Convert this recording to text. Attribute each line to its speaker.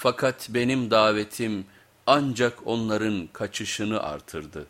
Speaker 1: Fakat benim davetim ancak onların kaçışını artırdı.